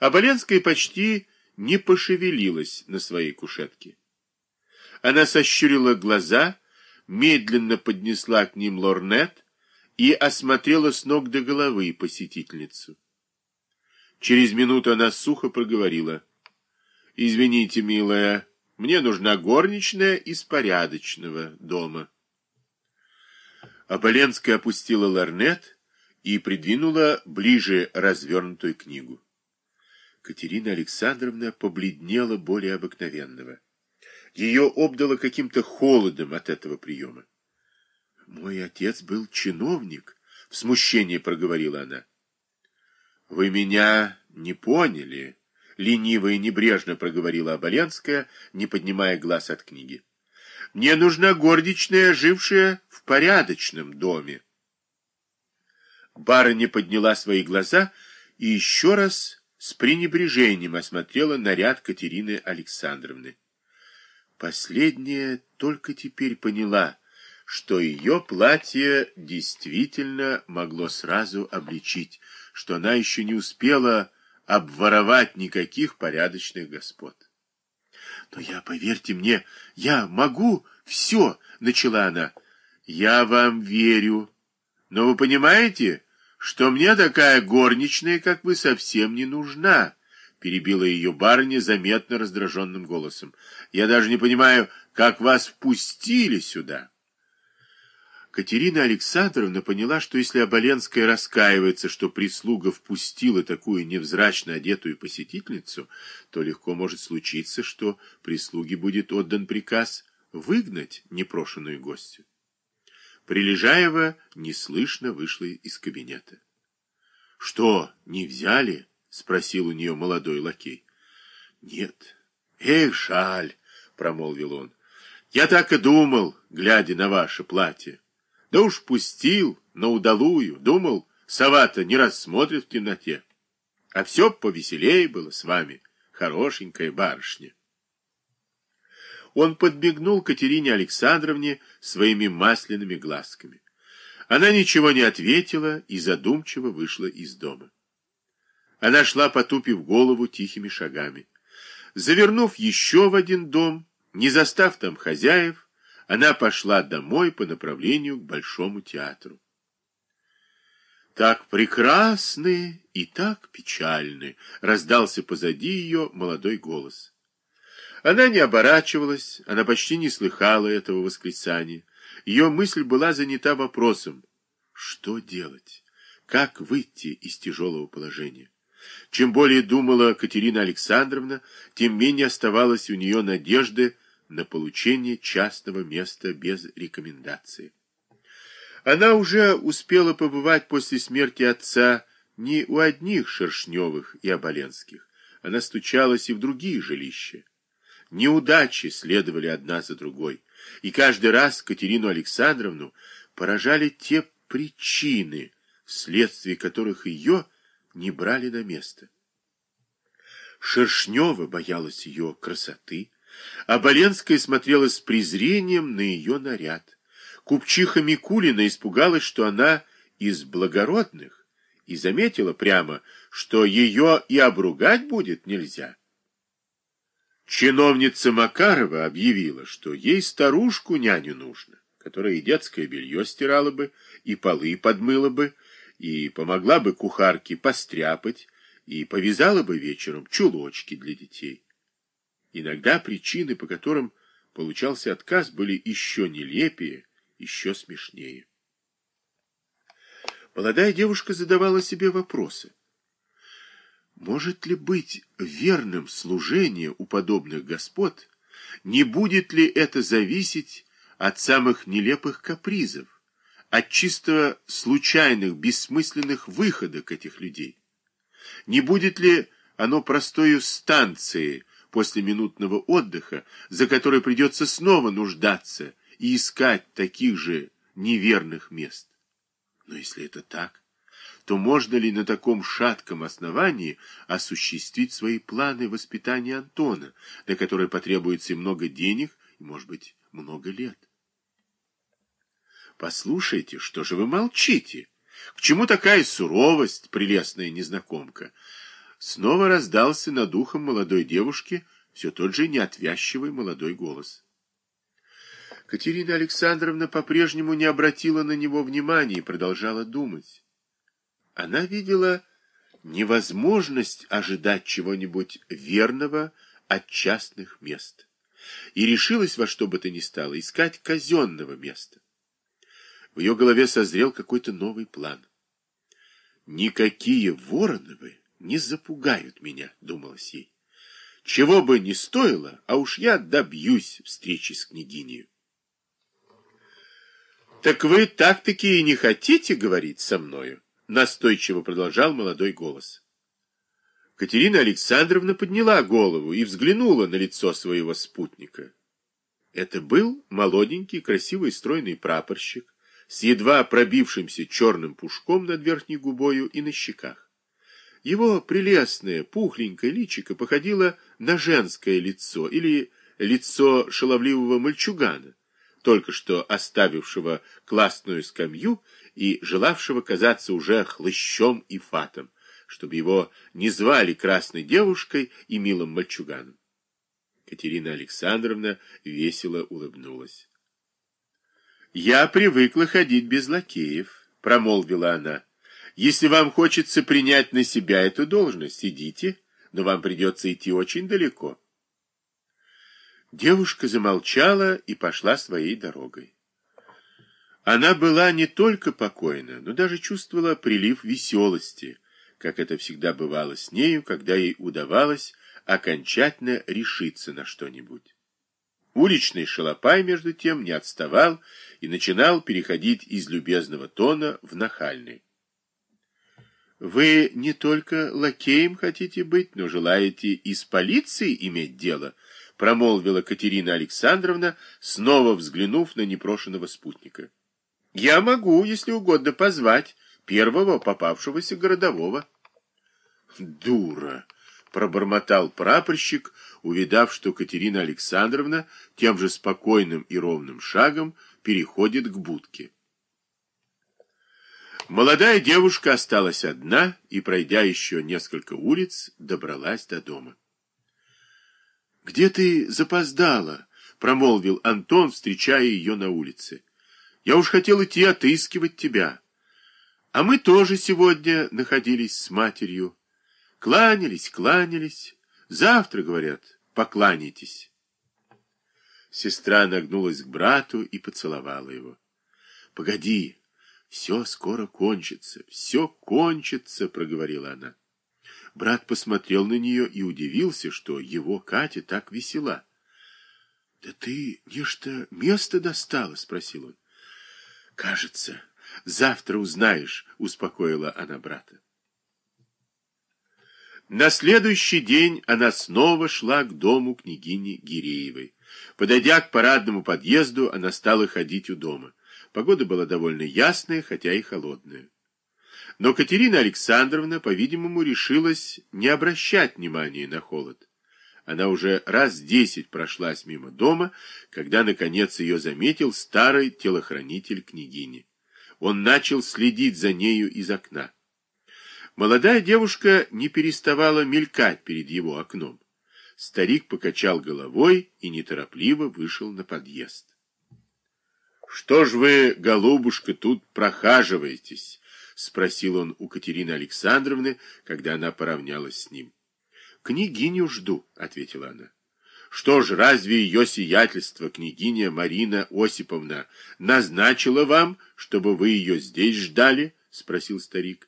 Оболенская почти не пошевелилась на своей кушетке. Она сощурила глаза, медленно поднесла к ним лорнет и осмотрела с ног до головы посетительницу. Через минуту она сухо проговорила. «Извините, милая, мне нужна горничная из порядочного дома». Оболенская опустила лорнет и придвинула ближе развернутую книгу. Катерина Александровна побледнела более обыкновенного. Ее обдало каким-то холодом от этого приема. «Мой отец был чиновник», — в смущении проговорила она. «Вы меня не поняли», — лениво и небрежно проговорила Оболенская, не поднимая глаз от книги. «Мне нужна горничная, жившая в порядочном доме». Барыня подняла свои глаза и еще раз с пренебрежением осмотрела наряд Катерины Александровны. Последняя только теперь поняла, что ее платье действительно могло сразу обличить, что она еще не успела обворовать никаких порядочных господ. «Но я, поверьте мне, я могу все!» — начала она. «Я вам верю. Но вы понимаете, что мне такая горничная, как вы, совсем не нужна?» перебила ее барыня заметно раздраженным голосом. «Я даже не понимаю, как вас впустили сюда». Катерина Александровна поняла, что если Оболенская раскаивается, что прислуга впустила такую невзрачно одетую посетительницу, то легко может случиться, что прислуге будет отдан приказ выгнать непрошенную гостью. Прилежаева неслышно вышла из кабинета. — Что, не взяли? — спросил у нее молодой лакей. — Нет. — Эх, жаль, — промолвил он. — Я так и думал, глядя на ваше платье. Да уж пустил на удалую, думал, сова-то не рассмотрит в темноте. А все повеселее было с вами, хорошенькая барышня. Он подбегнул Катерине Александровне своими масляными глазками. Она ничего не ответила и задумчиво вышла из дома. Она шла, потупив голову тихими шагами. Завернув еще в один дом, не застав там хозяев, она пошла домой по направлению к Большому театру. «Так прекрасны и так печальны!» — раздался позади ее молодой голос. Она не оборачивалась, она почти не слыхала этого восклицания. Ее мысль была занята вопросом, что делать, как выйти из тяжелого положения. Чем более думала Катерина Александровна, тем менее оставалось у нее надежды на получение частного места без рекомендации. Она уже успела побывать после смерти отца не у одних Шершневых и Оболенских. Она стучалась и в другие жилища. Неудачи следовали одна за другой, и каждый раз Катерину Александровну поражали те причины, вследствие которых ее не брали на место. Шершнева боялась ее красоты, а Боленская смотрела с презрением на ее наряд. Купчиха Микулина испугалась, что она из благородных, и заметила прямо, что ее и обругать будет нельзя. Чиновница Макарова объявила, что ей старушку няню нужно, которая и детское белье стирала бы, и полы подмыла бы, и помогла бы кухарке постряпать, и повязала бы вечером чулочки для детей. Иногда причины, по которым получался отказ, были еще нелепее, еще смешнее. Молодая девушка задавала себе вопросы. Может ли быть верным служение у подобных господ? Не будет ли это зависеть от самых нелепых капризов, от чисто случайных, бессмысленных выходок этих людей? Не будет ли оно простою станцией, после минутного отдыха, за который придется снова нуждаться и искать таких же неверных мест. Но если это так, то можно ли на таком шатком основании осуществить свои планы воспитания Антона, на которые потребуется и много денег, и, может быть, много лет? Послушайте, что же вы молчите? К чему такая суровость, прелестная незнакомка? снова раздался над ухом молодой девушки все тот же неотвязчивый молодой голос. Катерина Александровна по-прежнему не обратила на него внимания и продолжала думать. Она видела невозможность ожидать чего-нибудь верного от частных мест и решилась во что бы то ни стало искать казенного места. В ее голове созрел какой-то новый план. «Никакие Вороновы не запугают меня», — думалось ей. «Чего бы ни стоило, а уж я добьюсь встречи с княгиней». «Так вы так-таки и не хотите говорить со мною?» Настойчиво продолжал молодой голос. Катерина Александровна подняла голову и взглянула на лицо своего спутника. Это был молоденький, красивый, стройный прапорщик с едва пробившимся черным пушком над верхней губою и на щеках. Его прелестное, пухленькое личико походило на женское лицо или лицо шаловливого мальчугана, только что оставившего классную скамью и желавшего казаться уже хлыщом и фатом, чтобы его не звали красной девушкой и милым мальчуганом. Катерина Александровна весело улыбнулась. «Я привыкла ходить без лакеев», — промолвила она. «Если вам хочется принять на себя эту должность, идите, но вам придется идти очень далеко». Девушка замолчала и пошла своей дорогой. Она была не только покойна, но даже чувствовала прилив веселости, как это всегда бывало с нею, когда ей удавалось окончательно решиться на что-нибудь. Уличный шалопай, между тем, не отставал и начинал переходить из любезного тона в нахальный. «Вы не только лакеем хотите быть, но желаете и с полицией иметь дело», промолвила Катерина Александровна, снова взглянув на непрошенного спутника. «Я могу, если угодно, позвать первого попавшегося городового». «Дура!» — пробормотал прапорщик, увидав, что Катерина Александровна тем же спокойным и ровным шагом переходит к будке. Молодая девушка осталась одна и, пройдя еще несколько улиц, добралась до дома. «Где ты запоздала?» — промолвил Антон, встречая ее на улице. «Я уж хотел идти отыскивать тебя. А мы тоже сегодня находились с матерью. Кланялись, кланялись. Завтра, говорят, покланяйтесь». Сестра нагнулась к брату и поцеловала его. «Погоди, все скоро кончится, все кончится», — проговорила она. Брат посмотрел на нее и удивился, что его Катя так весела. — Да ты нечто место достала? — спросил он. — Кажется, завтра узнаешь, — успокоила она брата. На следующий день она снова шла к дому княгини Гиреевой. Подойдя к парадному подъезду, она стала ходить у дома. Погода была довольно ясная, хотя и холодная. Но Катерина Александровна, по-видимому, решилась не обращать внимания на холод. Она уже раз десять прошлась мимо дома, когда, наконец, ее заметил старый телохранитель княгини. Он начал следить за нею из окна. Молодая девушка не переставала мелькать перед его окном. Старик покачал головой и неторопливо вышел на подъезд. — Что ж вы, голубушка, тут прохаживаетесь? — спросил он у Катерины Александровны, когда она поравнялась с ним. — Княгиню жду, — ответила она. — Что ж, разве ее сиятельство, княгиня Марина Осиповна, назначила вам, чтобы вы ее здесь ждали? — спросил старик.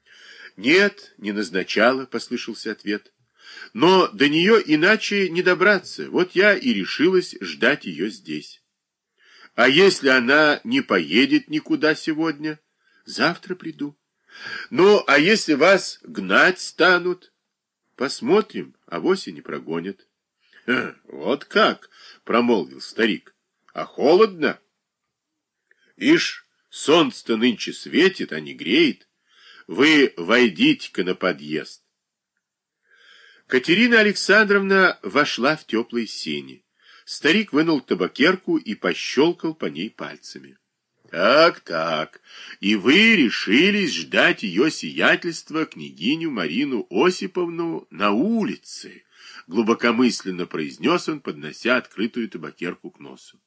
— Нет, не назначала, — послышался ответ. — Но до нее иначе не добраться, вот я и решилась ждать ее здесь. — А если она не поедет никуда сегодня? — Завтра приду. Ну, а если вас гнать станут? Посмотрим, а вовсе не прогонят. — Вот как, — промолвил старик. — А холодно? Ишь, солнце-то нынче светит, а не греет. Вы войдите-ка на подъезд. Катерина Александровна вошла в теплые сени. Старик вынул табакерку и пощелкал по ней пальцами. Так, так. И вы решились ждать ее сиятельства, княгиню Марину Осиповну, на улице, глубокомысленно произнес он, поднося открытую табакерку к носу.